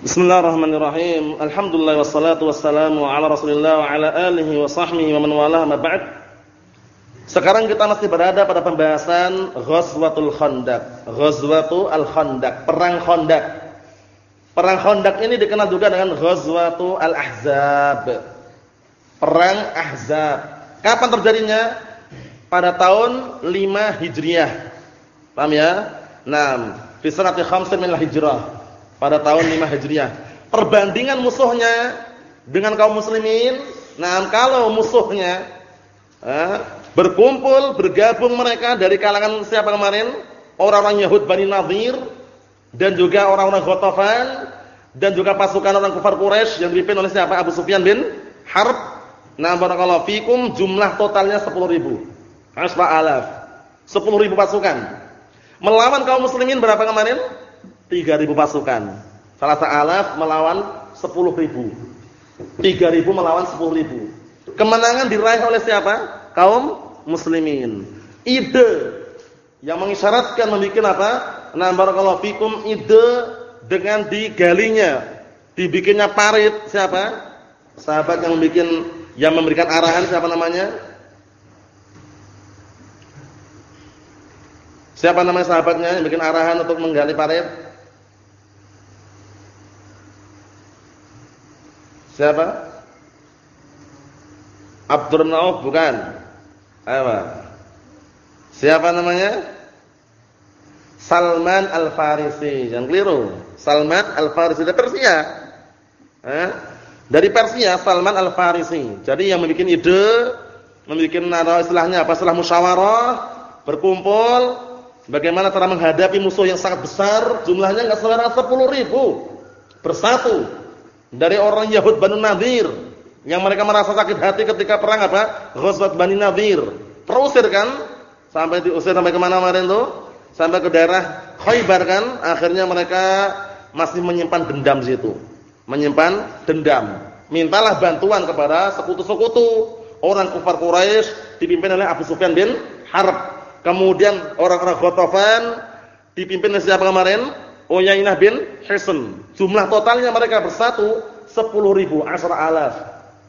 Bismillahirrahmanirrahim. Alhamdulillah wassalatu wassalamu ala Rasulillah wa ala alihi wa sahbihi wa man walah ma ba'd. Sekarang kita masih berada pada pembahasan Ghazwatul Khandaq. Ghazwatul Khandaq, perang Khandaq. Perang Khandaq ini dikenal juga dengan Ghazwatul Al-Ahzab. Perang Ahzab. Kapan terjadinya? Pada tahun 5 Hijriah. Paham ya? 6. Fi sanati khamsin min al-Hijrah pada tahun 5 Hijriah. Perbandingan musuhnya dengan kaum muslimin, nah kalau musuhnya eh, berkumpul, bergabung mereka dari kalangan siapa kemarin? Orang-orang Yahud Bani Nadir dan juga orang-orang Ghatafan dan juga pasukan orang kafir Quraisy yang dipimpin oleh siapa? Abu Sufyan bin Harb. Nah, barakallahu fikum jumlah totalnya 10.000. Asfa alaf. 10.000 pasukan. Melawan kaum muslimin berapa kemarin? 3000 pasukan. Salah alaf melawan 10.000. 3000 melawan 10.000. Kemenangan diraih oleh siapa? Kaum muslimin. Ide yang mengisyaratkan membuat apa? Nah, barakallahu fikum ide dengan digalinya, dibikinnya parit siapa? Sahabat yang membuat yang memberikan arahan siapa namanya? Siapa namanya sahabatnya yang bikin arahan untuk menggali parit? Siapa? Auf bukan? Apa? Siapa namanya? Salman Al-Farisi. Jangan keliru. Salman Al-Farisi dari Persia. Eh? Dari Persia Salman Al-Farisi. Jadi yang membuat ide, membuat nara istilahnya apa? Setelah musyawarah, berkumpul, bagaimana cara menghadapi musuh yang sangat besar, jumlahnya enggak sembarang 10 ribu. Bersatu dari orang Yahud Banu Nadir yang mereka merasa sakit hati ketika perang apa? Ghazwat Bani Nadir. Terusir kan? Sampai diusir sampai ke mana kemarin tuh? Sampai ke daerah Khaybar kan? Akhirnya mereka masih menyimpan dendam situ. Menyimpan dendam. Mintalah bantuan kepada sekutu-sekutu orang kufar Quraisy dipimpin oleh Abu Sufyan bin Harb. Kemudian orang-orang Ghatafan dipimpin oleh siapa kemarin? Uyainah bin Hisn. Jumlah totalnya mereka bersatu 10 ribu, asra alaf.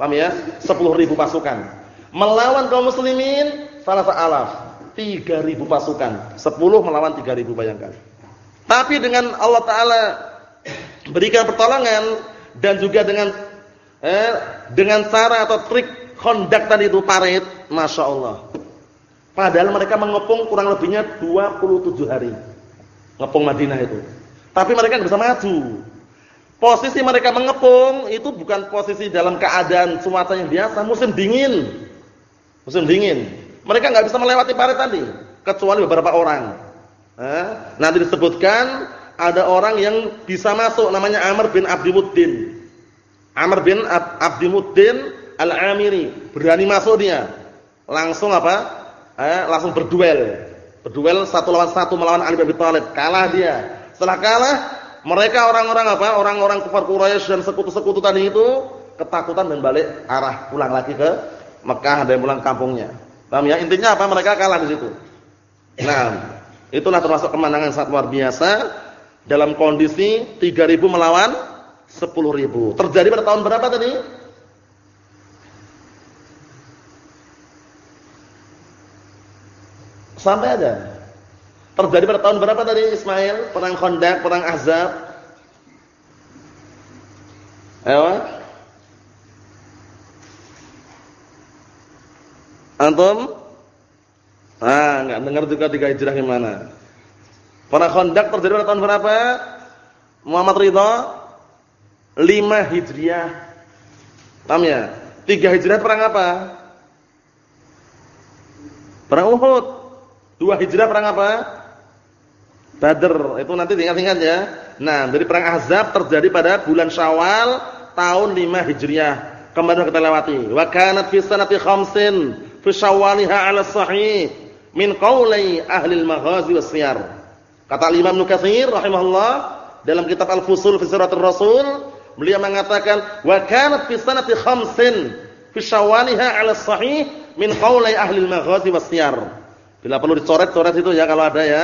Paham ya? 10 ribu pasukan. Melawan kaum muslimin salah alaf. 3 ribu pasukan. 10 melawan 3 ribu bayangkan. Tapi dengan Allah Ta'ala berikan pertolongan dan juga dengan eh, dengan cara atau trik kondak tadi itu parit, Masya Allah. Padahal mereka mengepung kurang lebihnya 27 hari. Ngepung Madinah itu. Tapi mereka nggak bisa maju. Posisi mereka mengepung itu bukan posisi dalam keadaan cuaca yang biasa, musim dingin. Musim dingin. Mereka nggak bisa melewati parit tadi, kecuali beberapa orang. Eh, nanti disebutkan ada orang yang bisa masuk namanya Amr bin Abdimuddin. Amr bin Ab Abdimuddin Al-Amiri, berani masuk dia. Langsung apa? Eh, langsung berduel. Berduel satu lawan satu melawan Ali bin Abi Thalib. Kalah dia setelah kalah, mereka orang-orang apa? Orang-orang kafir Quraisy dan sekutu-sekutu tadi itu ketakutan dan balik arah pulang lagi ke Mekah dan pulang kampungnya. Paham ya? Intinya apa? Mereka kalah di situ. Nah, itulah termasuk kemenangan sangat luar biasa dalam kondisi 3000 melawan 10.000. Terjadi pada tahun berapa tadi? Sampai ada Terjadi pada tahun berapa tadi Ismail? Perang Khandaq, perang Ahzab. Ayo. Antum? Ah, enggak dengar juga tiga hijrah gimana. Perang Khandaq terjadi pada tahun berapa? Muhammad Ridha 5 Hijriah. Paham ya? 3 Hijriah perang apa? Perang Uhud. 2 Hijriah perang apa? Badr itu nanti ingat-ingat ya. Nah, dari perang Ahzab terjadi pada bulan Syawal tahun 5 Hijriah. Kemarin kita lewati. Wa kanat fi sanati khamsin fi syawaliha 'ala sahih min qauli ahli al-maghazi was-siyar. Kata Imam Nukatsir rahimahullah dalam kitab Al-Fusul fi Siratul Rasul, beliau mengatakan wa kanat fi sanati khamsin fi syawaliha 'ala sahih min qauli ahli al-maghazi was-siyar. Bila perlu dicoret-coret itu ya kalau ada ya,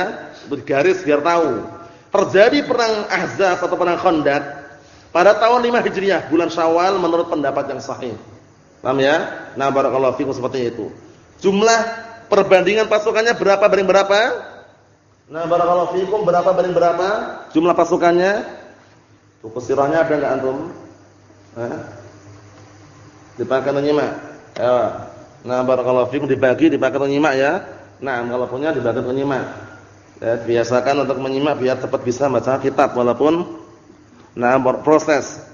garis biar tahu. Terjadi perang Ahzab atau perang Khandaq pada tahun 5 Hijriah, bulan Syawal menurut pendapat yang sahih. Paham ya? Nah, barakallahu fikum seperti itu. Jumlah perbandingan pasukannya berapa banding berapa? Nah, barakallahu fikum berapa banding berapa? Jumlah pasukannya? Buku sirahnya ada enggak antum? Hah? Dipakai menyimak. Ya. Nah, barakallahu fikum dibagi dipakai menyimak ya. Nah, kalau punya dibagi menyimak. Ya, biasakan untuk menyimak biar cepat bisa baca kitab walaupun nah proses.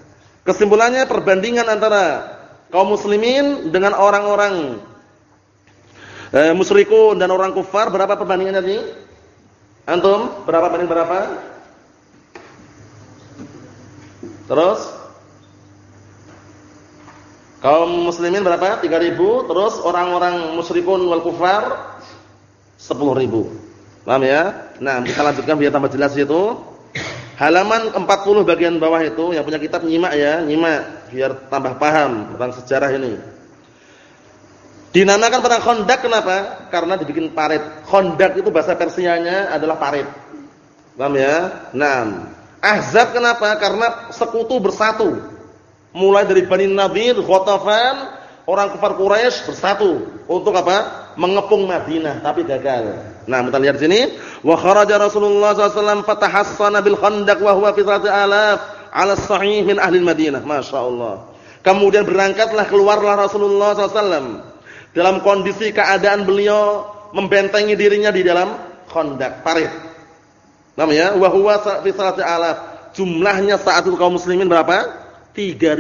Kesimpulannya perbandingan antara kaum muslimin dengan orang-orang eh, musyrikun dan orang kufar berapa perbandingannya tadi? Antum berapa banding berapa? Terus kaum muslimin berapa? 3000, terus orang-orang musyrikun wal kufar 10000. Paham ya? Nah, kita lanjutkan biar tambah jelas itu. Halaman 40 bagian bawah itu yang punya kitab nyimak ya, nyimak biar tambah paham tentang sejarah ini. Dinamakan perang Khandaq kenapa? Karena dibikin parit. Khandaq itu bahasa Persianya adalah parit. Paham ya? Nah, Ahzab kenapa? Karena sekutu bersatu. Mulai dari Bani Nadir, Ghatafan, orang kafir Quraisy bersatu untuk apa? Mengepung Madinah, tapi gagal. Nah, kita lihat sini, wa kharaja Rasulullah SAW fatahassana bil khandaq wa huwa fi alaf ala sahih min ahli Madinah. Masyaallah. Kemudian berangkatlah keluarlah Rasulullah SAW dalam kondisi keadaan beliau membentengi dirinya di dalam khandaq, parit. Namanya wa huwa fi alaf. Jumlahnya saat itu kaum muslimin berapa? 3000.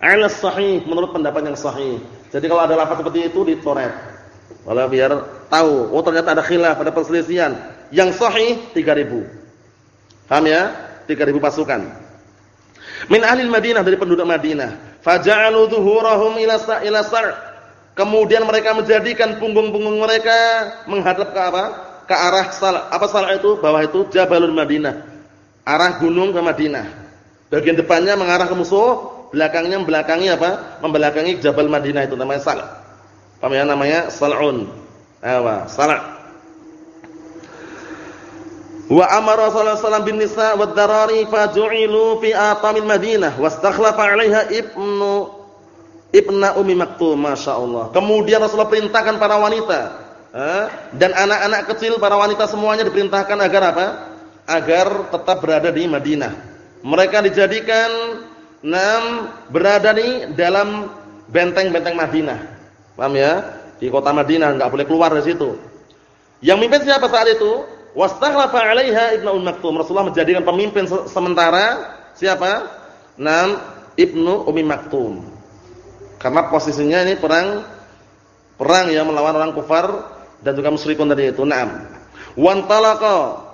Ala sahih menurut pendapat yang sahih. Jadi kalau ada lafaz seperti itu ditoret. Walau biar tahu, oh ternyata ada khilaf, ada perselisihan. Yang sahih 3000. Paham ya? 3000 pasukan. Min ahli Madinah dari penduduk Madinah. Faja'alu dhuhurahum ila ila sar'. Kemudian mereka menjadikan punggung-punggung mereka menghadap ke apa? Ke arah sal. Apa sal itu? Bawah itu Jabalul Madinah. Arah gunung ke Madinah. Bagian depannya mengarah ke musuh, belakangnya membelakangi apa? Membelakangi Jabal Madinah itu namanya sal. Paham ya namanya sal'un. Awa, sala'. Wa amara sallallahu bin nisa wad darari faju'ilu fi atamil Madinah wastakhlafa 'alaiha ibnu ibna Ummi Maktum, masyaallah. Kemudian Rasulullah perintahkan para wanita dan anak-anak kecil para wanita semuanya diperintahkan agar apa? Agar tetap berada di Madinah. Mereka dijadikan enam berada di dalam benteng-benteng Madinah. Paham ya? Di kota Madinah enggak boleh keluar dari situ. Yang mimpin siapa saat itu? Wastakhlafa 'alaiha Ibnu Ummi Maktum. Rasulullah menjadikan pemimpin sementara siapa? Nam Ibnu Ummi Maktum. Karena posisinya ini perang perang ya melawan orang kufar dan juga musyrikun tadi itu. Naam. Wantalaqa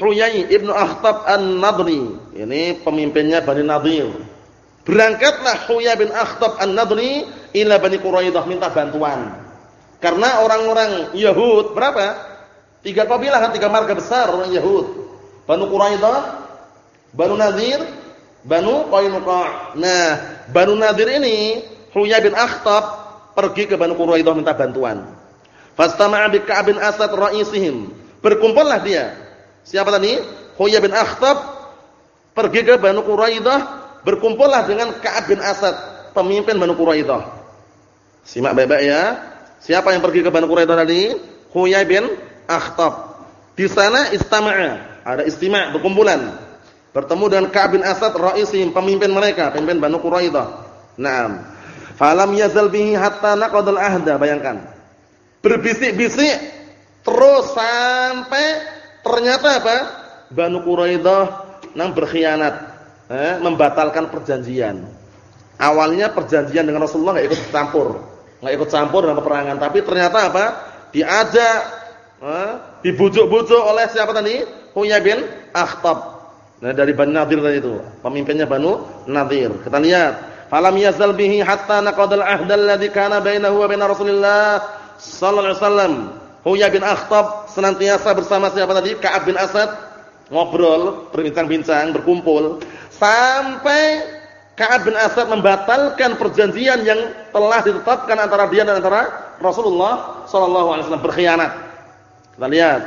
Huyai Ibnu Akhtab An-Nadri. Ini pemimpinnya Bani Nadir. Berangkatlah Huyai bin Akhtab An-Nadri ila Bani Quraidah minta bantuan. Karena orang-orang Yahud berapa? Tiga kabilah kan, tiga marga besar orang Yahud. Banu Quraidah, Banu Nadir, Banu Qainuqa. Nah, Banu Nadir ini Huyai bin Akhtab pergi ke Banu Quraidah minta bantuan. Fastama'a bi Ka'ab bin Asad ra'isihim. Berkumpullah dia. Siapa tadi? Huyai bin Akhtab pergi ke Banu Quraidah, berkumpullah dengan Ka'ab bin Asad, pemimpin Banu Quraidah. Simak baik-baik ya. Siapa yang pergi ke Banu Quraidah tadi? Huyai bin Akhtab. Di sana istama'a, ada istima' berkumpulan. Bertemu dengan Ka'ab bin Asad ra'isim, pemimpin mereka, pemimpin Banu Quraidah. Naam. Falam yazal bihi hatta naqadal ahda, bayangkan. Berbisik-bisik terus sampai ternyata apa? Banu Quraidah nang berkhianat, eh, membatalkan perjanjian. Awalnya perjanjian dengan Rasulullah enggak ikut campur nggak ikut campur dalam peperangan, tapi ternyata apa? Diajak, eh, dibujuk-bujuk oleh siapa tadi? Huyai bin Akhtab. Nah, dari Bani Nadir tadi itu, pemimpinnya Banu Nadir. Kita lihat, falam yazal bihi hatta naqadal ahda alladhi kana bainahu wa bain Rasulillah sallallahu alaihi wasallam. Huyai bin Akhtab senantiasa bersama siapa tadi? Ka'ab bin Asad ngobrol, berbincang-bincang, berkumpul sampai Ka'ab bin Asad membatalkan perjanjian yang telah ditetapkan antara dia dan antara Rasulullah sallallahu alaihi wasallam berkhianat. Kita lihat.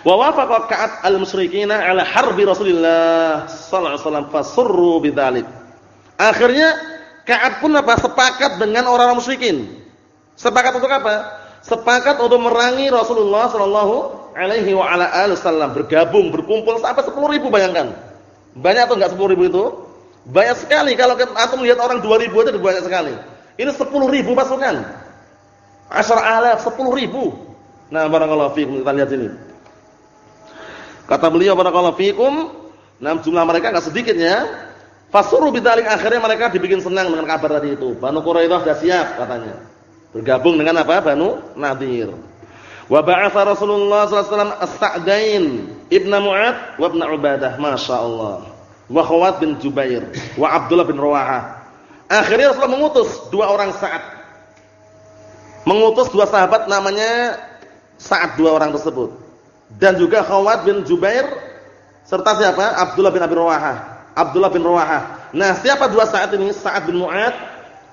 Wa wafaqa Ka'ab al-musyrikina ala harbi Rasulillah sallallahu alaihi wasallam fasurru bidzalik. Akhirnya Ka'ab pun apa? Sepakat dengan orang-orang musyrikin. Sepakat untuk apa? Sepakat untuk merangi Rasulullah sallallahu alaihi wa ala wasallam, bergabung, berkumpul sampai 10 ribu bayangkan. Banyak atau enggak 10 ribu itu? Banyak sekali kalau antum lihat orang 2000 itu banyak sekali. Ini 10 ribu pasukan. Asyar alaf 10 ribu. Nah, barakallahu fiikum kita lihat ini. Kata beliau barakallahu fiikum, nah jumlah mereka enggak sedikit ya. Fasuru bidzalik akhirnya mereka dibikin senang dengan kabar tadi itu. Banu Quraidah sudah siap katanya. Bergabung dengan apa? Banu Nadir. Wa ba'atha Rasulullah sallallahu alaihi wasallam As-Sa'dain Ibn Mu'ad wa Ibn Ubadah, masyaallah. Wa Khawat bin Jubair wa Abdullah bin Rawahah. Akhirnya Rasulullah mengutus dua orang Sa'ad. Mengutus dua sahabat namanya Sa'ad dua orang tersebut. Dan juga Khawat bin Jubair serta siapa? Abdullah bin Abi Rawahah. Abdullah bin Rawahah. Nah, siapa dua saat ini? Sa'ad bin Mu'ad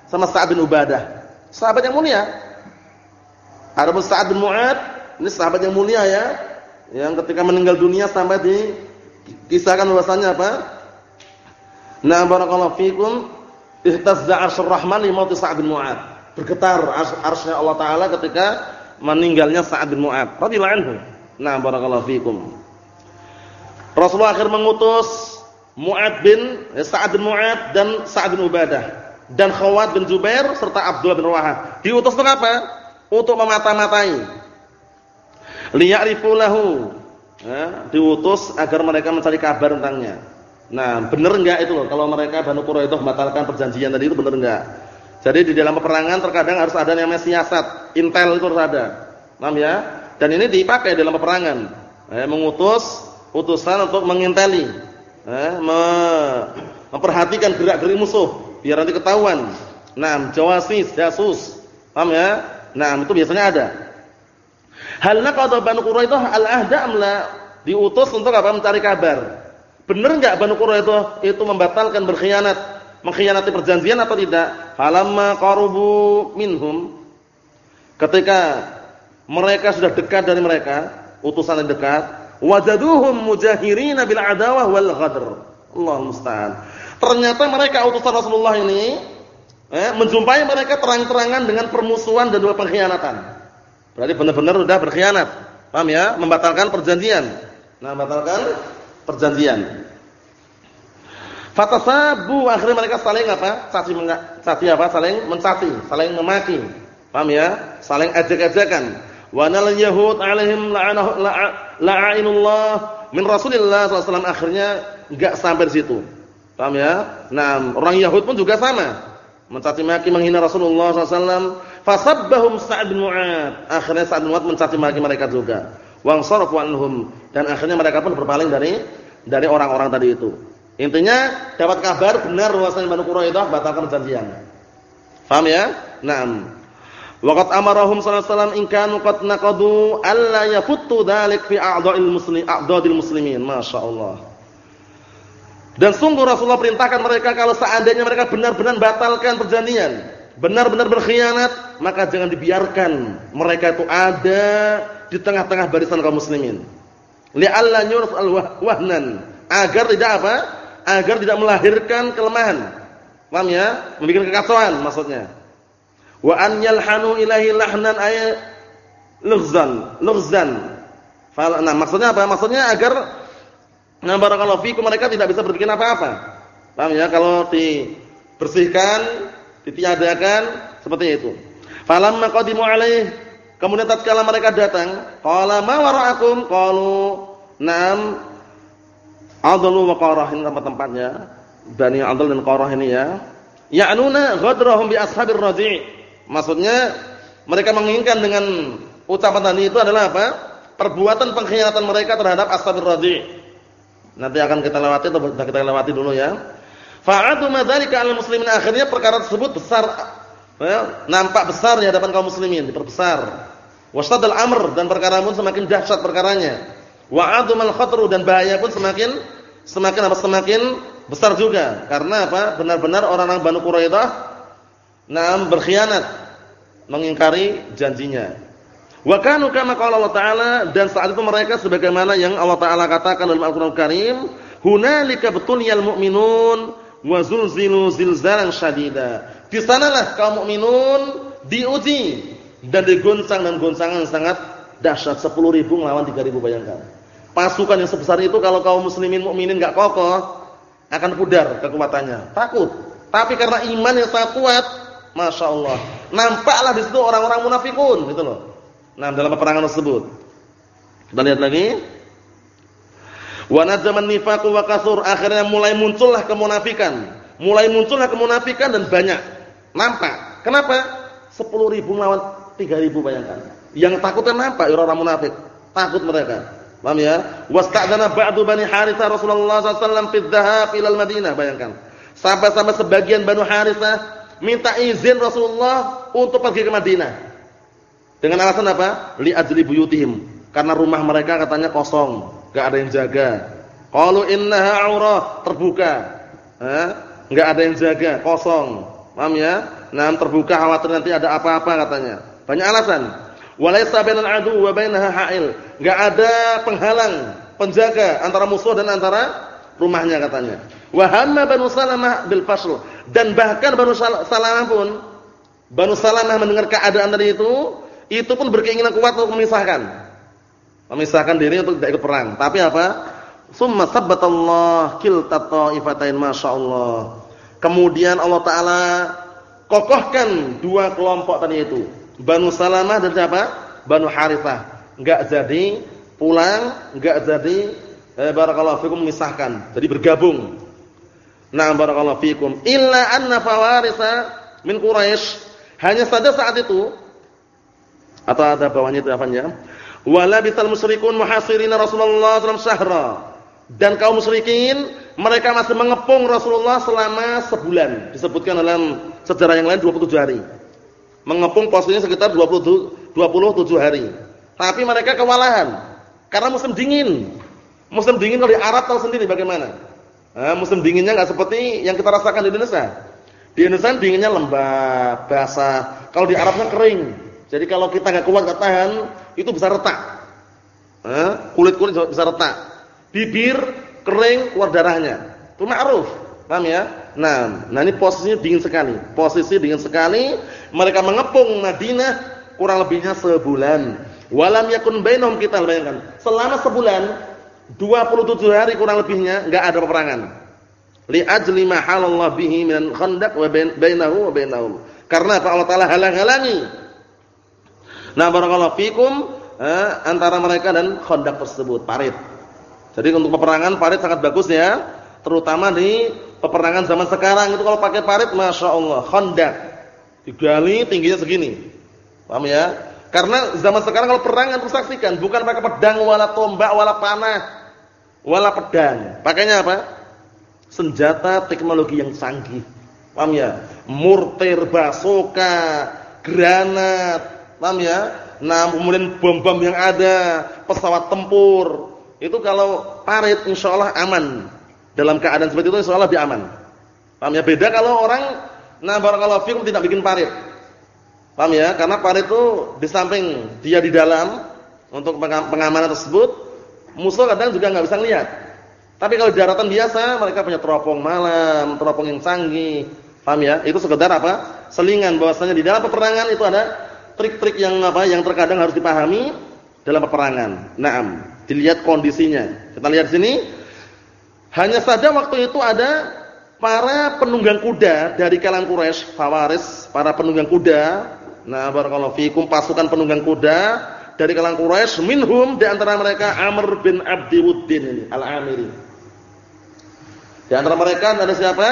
sama Sa'ad bin Ubadah. Sahabat yang mulia. Adapun Sa'ad bin Mu'ad, ini sahabat yang mulia ya. Yang ketika meninggal dunia sampai di kisahkan bahwasanya apa? Nah, barakallahu fikum, ihtazza 'arsyur rahman li mauti Sa'ad bin Mu'ad. Bergetar arsy Allah taala ketika meninggalnya Sa'ad bin Mu'ad radhiyallahu anhu. Nah, barakallahu fikum. Rasulullah akhir mengutus Mu'ad bin eh, Sa'ad bin Mu'ad dan Sa'ad bin Ubadah dan Khawat bin Zubair serta Abdullah bin Rawahah. Diutus untuk apa? Untuk memata-matai. Liya'rifu lahu. Ya, diutus agar mereka mencari kabar tentangnya. Nah, benar enggak itu loh kalau mereka Banu Quraidah membatalkan perjanjian tadi itu benar enggak? Jadi di dalam peperangan terkadang harus ada yang namanya siasat, intel itu harus ada. Paham ya? Dan ini dipakai dalam peperangan. Eh, mengutus utusan untuk menginteli eh, memperhatikan gerak-gerik musuh biar nanti ketahuan. Nah, jawasis, jasus. Paham ya? Nah, itu biasanya ada. Hal naqada Banu Quraidah al-ahda amla diutus untuk apa? Mencari kabar. Benar enggak Banu Quraidah itu membatalkan berkhianat, mengkhianati perjanjian atau tidak? Falamma qarubu minhum ketika mereka sudah dekat dari mereka, utusan yang dekat, wajaduhum mujahirina bil adawah wal ghadr. Allah musta'an. Ternyata mereka utusan Rasulullah ini eh, menjumpai mereka terang-terangan dengan permusuhan dan dua pengkhianatan. Berarti benar-benar sudah berkhianat. Paham ya? Membatalkan perjanjian. Nah, membatalkan perjanjian. Fatasabu akhirnya mereka saling apa? Caci caci apa? Saling mencaci, saling memaki. Paham ya? Saling ajak-ajakan. Wa nal yahud alaihim la'anahu la'inullah min Rasulillah SAW akhirnya enggak sampai situ. Paham ya? Nah, orang Yahud pun juga sama. Mencaci maki menghina Rasulullah SAW. Fasabbahum Sa'ad bin Mu'ad. Akhirnya Sa'ad bin Mu'ad mencaci maki mereka juga. Wangsarafu anhum dan akhirnya mereka pun berpaling dari dari orang-orang tadi itu. Intinya dapat kabar benar bahwasanya Banu Quraidah batalkan perjanjian. Paham ya? Naam. Waqad amarahum sallallahu alaihi wasallam in kanu qad naqadu alla yafuttu dzalik fi a'dha'il muslimin a'dha'il muslimin. Masyaallah. Dan sungguh Rasulullah perintahkan mereka kalau seandainya mereka benar-benar batalkan perjanjian, benar-benar berkhianat, maka jangan dibiarkan mereka itu ada di tengah-tengah barisan kaum muslimin. Li'alla yurf al-wahnan, agar tidak apa? Agar tidak melahirkan kelemahan. Paham ya? Membuat kekacauan maksudnya wa an yalhanu ilahi lahnan ay lughzan lughzan nah maksudnya apa maksudnya agar nah barakallahu fikum mereka tidak bisa berpikir apa-apa paham ya kalau dibersihkan ditiadakan seperti itu. Falamma qadimu alaih. Kemudian tatkala mereka datang qala ma wara'akum? Qalu na'am adalu wa ini tempat-tempatnya Bani Adal dan Qarah ini ya. Ya'nuna ghadrahum bi ashabir raji' Maksudnya mereka menginginkan dengan ucapan tadi itu adalah apa? Perbuatan pengkhianatan mereka terhadap ashabir radhi. Nanti akan kita lewati atau kita lewati dulu ya. Fa'adu madzalika 'alal muslimin akhirnya perkara tersebut besar ya, nampak besar di hadapan kaum muslimin, diperbesar. Wasadal amr dan perkara pun semakin dahsyat perkaranya. Wa'adumal khatru dan bahaya pun semakin semakin apa semakin besar juga. Karena apa? Benar-benar orang-orang Banu Quraidah Naam berkhianat, mengingkari janjinya. Wa kanu kama qala Allah Ta'ala dan saat itu mereka sebagaimana yang Allah Ta'ala katakan dalam Al-Qur'an Karim, hunalika betuliyal mu'minun wa zulzilu zilzalan syadida. Di sanalah kaum mukminun diuji dan digoncang dan goncangan sangat dahsyat 10 ribu melawan 3 ribu bayangkan. Pasukan yang sebesar itu kalau kaum muslimin mukminin enggak kokoh akan pudar kekuatannya. Takut. Tapi karena iman yang sangat kuat, masya Allah, nampaklah di situ orang-orang munafikun, gitu loh. Nah, dalam peperangan tersebut. Kita lihat lagi. Wa nadzaman nifaqu wa kasur. Akhirnya mulai muncullah kemunafikan. Mulai muncullah kemunafikan dan banyak. Nampak. Kenapa? 10 ribu lawan 3 ribu bayangkan. Yang takutnya nampak orang-orang munafik. Takut mereka. Paham ya? Wasta'dana ba'du Bani Harithah Rasulullah SAW fi dhahab ila Madinah, bayangkan. Sampai-sampai sebagian Banu Harithah minta izin Rasulullah untuk pergi ke Madinah. Dengan alasan apa? Li ajli buyutihim. Karena rumah mereka katanya kosong, enggak ada yang jaga. Qalu innaha aurah, terbuka. Eh? Enggak ada yang jaga, kosong. Paham ya? Nah, terbuka khawatir nanti ada apa-apa katanya. Banyak alasan. Walaysa bainal adu wa bainaha ha'il. Enggak ada penghalang, penjaga antara musuh dan antara rumahnya katanya. Wa hamma Banu Salamah bil fasl. Dan bahkan Banu Salamah pun Banu Salamah mendengar keadaan tadi itu itu pun berkeinginan kuat untuk memisahkan. Memisahkan diri untuk tidak ikut perang. Tapi apa? Summa sabbatallah kilta ta'ifatain masyaallah. Kemudian Allah taala kokohkan dua kelompok tadi itu. Banu Salamah dan siapa? Banu Harithah. Enggak jadi pulang, enggak jadi eh, barakallahu fikum memisahkan. Jadi bergabung. Nah, barakallahu fikum. Illa anna fawarisa min Quraisy. Hanya saja saat itu atau ada bawahnya itu apanya? Wala bital musyrikun muhasirina Rasulullah SAW syahra. Dan kaum musyrikin mereka masih mengepung Rasulullah selama sebulan. Disebutkan dalam sejarah yang lain 27 hari. Mengepung posisinya sekitar 20, 27 hari. Tapi mereka kewalahan karena musim dingin. Musim dingin kalau di Arab tahu sendiri bagaimana. Nah, musim dinginnya nggak seperti yang kita rasakan di Indonesia. Di Indonesia dinginnya lembab, basah. Kalau di Arabnya kering. Jadi kalau kita nggak kuat nggak tahan, itu bisa retak. Kulit-kulit bisa retak. Bibir kering keluar darahnya. Itu ma'ruf. Paham ya? Nah, nah ini posisinya dingin sekali. Posisi dingin sekali. Mereka mengepung Madinah kurang lebihnya sebulan. Walam yakun bainahum kita bayangkan. Selama sebulan 27 hari kurang lebihnya enggak ada peperangan. Li ajli ma halallahu bihi min khandaq wa bainahu wa bainahum. Karena apa Allah Taala halang-halangi Nah, barakallahu fikum eh, antara mereka dan Khandaq tersebut, parit. Jadi untuk peperangan parit sangat bagus ya, terutama di peperangan zaman sekarang itu kalau pakai parit Masya Allah, Khandaq. Digali tingginya segini. Paham ya? Karena zaman sekarang kalau perang antum saksikan bukan pakai pedang wala tombak wala panah wala pedang. Pakainya apa? Senjata teknologi yang canggih. Paham ya? Mortir, basoka, granat, Paham ya? Nah, kemudian bom-bom yang ada, pesawat tempur, itu kalau parit insyaallah aman. Dalam keadaan seperti itu insyaallah lebih aman. Paham ya? Beda kalau orang nah barakallahu fikum tidak bikin parit. Paham ya? Karena parit itu di samping dia di dalam untuk pengamanan tersebut, musuh kadang juga nggak bisa lihat. Tapi kalau daratan biasa, mereka punya teropong malam, teropong yang canggih. Paham ya? Itu sekedar apa? Selingan bahwasanya di dalam peperangan itu ada trik-trik yang apa yang terkadang harus dipahami dalam peperangan. Naam, dilihat kondisinya. Kita lihat sini. Hanya saja waktu itu ada para penunggang kuda dari kalangan Quraisy, Fawaris, para penunggang kuda. Nah, barakallahu fikum pasukan penunggang kuda dari kalangan Quraisy, minhum di antara mereka Amr bin Abdiwuddin ini, Al-Amiri. Di antara mereka ada siapa?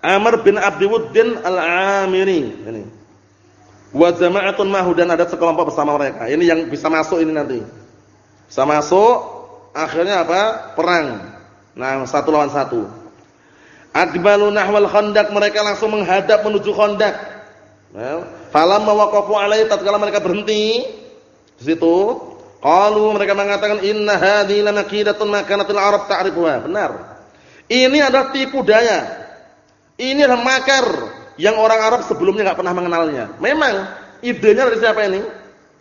Amr bin Abdiwuddin Al-Amiri ini. Wa jama'atun mahu dan ada sekelompok bersama mereka. Ini yang bisa masuk ini nanti. Bisa masuk akhirnya apa? Perang. Nah, satu lawan satu. Adbalu nahwal khandaq mereka langsung menghadap menuju khandaq. Nah, falamma waqafu alaihi tatkala mereka berhenti di situ, qalu mereka mengatakan inna hadhihi lanaqidatun makanatil arab ta'rifuha. Benar. Ini adalah tipu daya. Ini adalah makar yang orang Arab sebelumnya nggak pernah mengenalnya. Memang idenya dari siapa ini?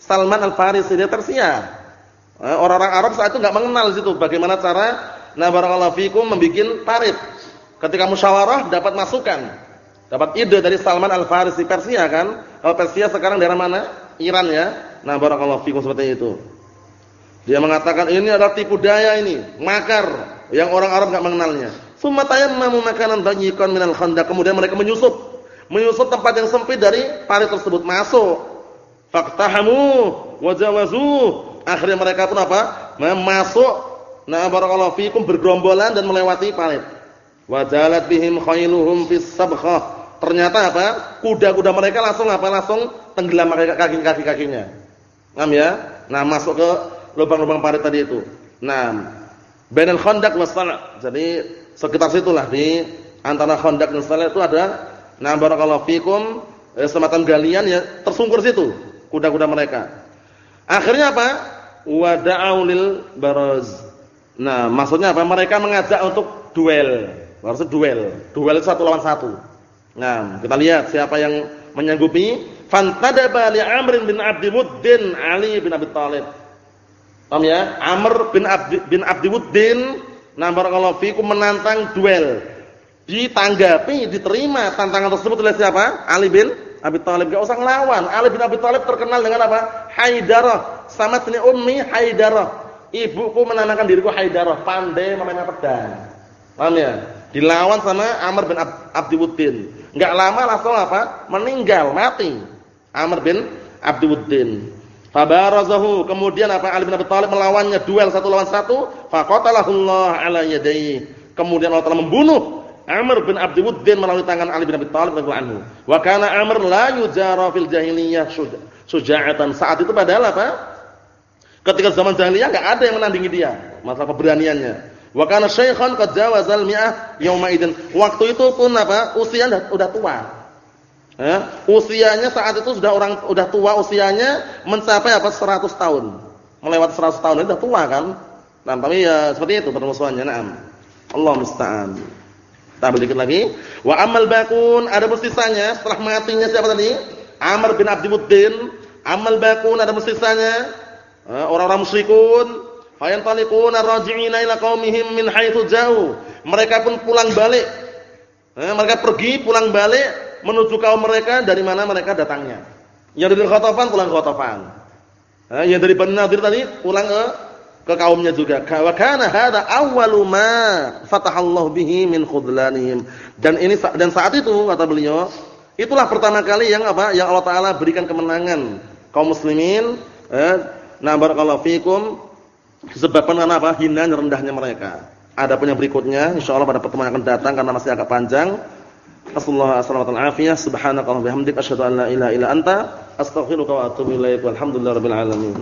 Salman Al-Farisi dia Persia. Eh, orang-orang Arab saat itu enggak mengenal situ bagaimana cara nah barakallahu membuat parit. Ketika musyawarah dapat masukan, dapat ide dari Salman Al-Farisi Persia kan. Kalau Persia sekarang daerah mana? Iran ya. Nah barakallahu seperti itu. Dia mengatakan ini adalah tipu daya ini, makar yang orang Arab enggak mengenalnya. Summa tayammamu makanan dayyiqan minal khandaq. Kemudian mereka menyusup, menyusup tempat yang sempit dari parit tersebut masuk. Faqtahamu wa jawazu akhirnya mereka pun apa? Masuk nah barakallahu fikum bergerombolan dan melewati parit. Wajalat bihim khailuhum fis sabkhah. Ternyata apa? Kuda-kuda mereka langsung apa? Langsung tenggelam kaki-kaki-kakinya. Paham ya? Nah, masuk ke lubang-lubang parit tadi itu. Nah, bainal khandaq was Jadi sekitar situlah di antara khandaq dan itu ada nah barakallahu fikum eh, semacam galian ya tersungkur situ kuda-kuda mereka. Akhirnya apa? Wada'u lil baraz. Nah, maksudnya apa? Mereka mengajak untuk duel. Maksud duel. Duel satu lawan satu. Nah, kita lihat siapa yang menyanggupi. Fantadaba li Amr bin Abdi Wuddin Ali bin Abi Thalib. Paham ya? Amr bin Abdi bin Abdi Wuddin nah barakallahu fikum menantang duel. Ditanggapi, diterima tantangan tersebut oleh siapa? Ali bin Abi Thalib enggak usah ngelawan. Ali bin Abi Thalib terkenal dengan apa? Haidarah. Sama sini ummi Haidarah. Ibuku menamakan diriku Haidarah, pandai memainkan pedang. Paham ya? Dilawan sama Amr bin Ab Abdiwuddin. Enggak lama langsung apa? Meninggal, mati. Amr bin Abdiwuddin. Fabarazahu, kemudian apa? Ali bin Abi Thalib melawannya duel satu lawan satu, faqatalahu Allah ala yadayhi. Kemudian Allah telah membunuh Amr bin Abdi Wuddin melalui tangan Ali bin Abi Thalib anhu. Wa kana Amr la yujara fil jahiliyah suja'atan. Saat itu padahal apa? Ketika zaman jahiliyah enggak ada yang menandingi dia, masalah keberaniannya. Wa kana syaikhan qad jawazal mi'ah yauma idzin. Waktu itu pun apa? Usianya udah tua. Eh, usianya saat itu sudah orang udah tua usianya mencapai apa 100 tahun. Melewati 100 tahun itu udah tua kan? Nah, tapi ya seperti itu permusuhannya. Naam. Allah musta'an. Tambah dikit lagi. Wa amal bakun ada sisanya setelah matinya siapa tadi? Amr bin Abdimuddin. Amal bakun ada sisanya eh, orang-orang musyrikun. Fayantaliquna raji'ina ila qaumihim min haitsu jauh. Mereka pun pulang balik. Eh, mereka pergi pulang balik menuju kaum mereka dari mana mereka datangnya. Yang dari Khatafan pulang Khatafan. Eh, yang dari Bani Nadir tadi pulang ke ke kaumnya juga. Wa kana hadza awwalu ma fatahallahu bihi min khudlanihim. Dan ini dan saat itu kata beliau, itulah pertama kali yang apa? Yang Allah taala berikan kemenangan kaum muslimin eh nah barakallahu fikum sebabkan karena apa? Hina rendahnya mereka. Ada pun yang berikutnya insyaallah pada pertemuan akan datang karena masih agak panjang. Assalamualaikum warahmatullahi wabarakatuh. Subhanakallahumma bihamdika asyhadu an la ilaha illa anta astaghfiruka wa atubu ilaik. Walhamdulillahirabbil alamin.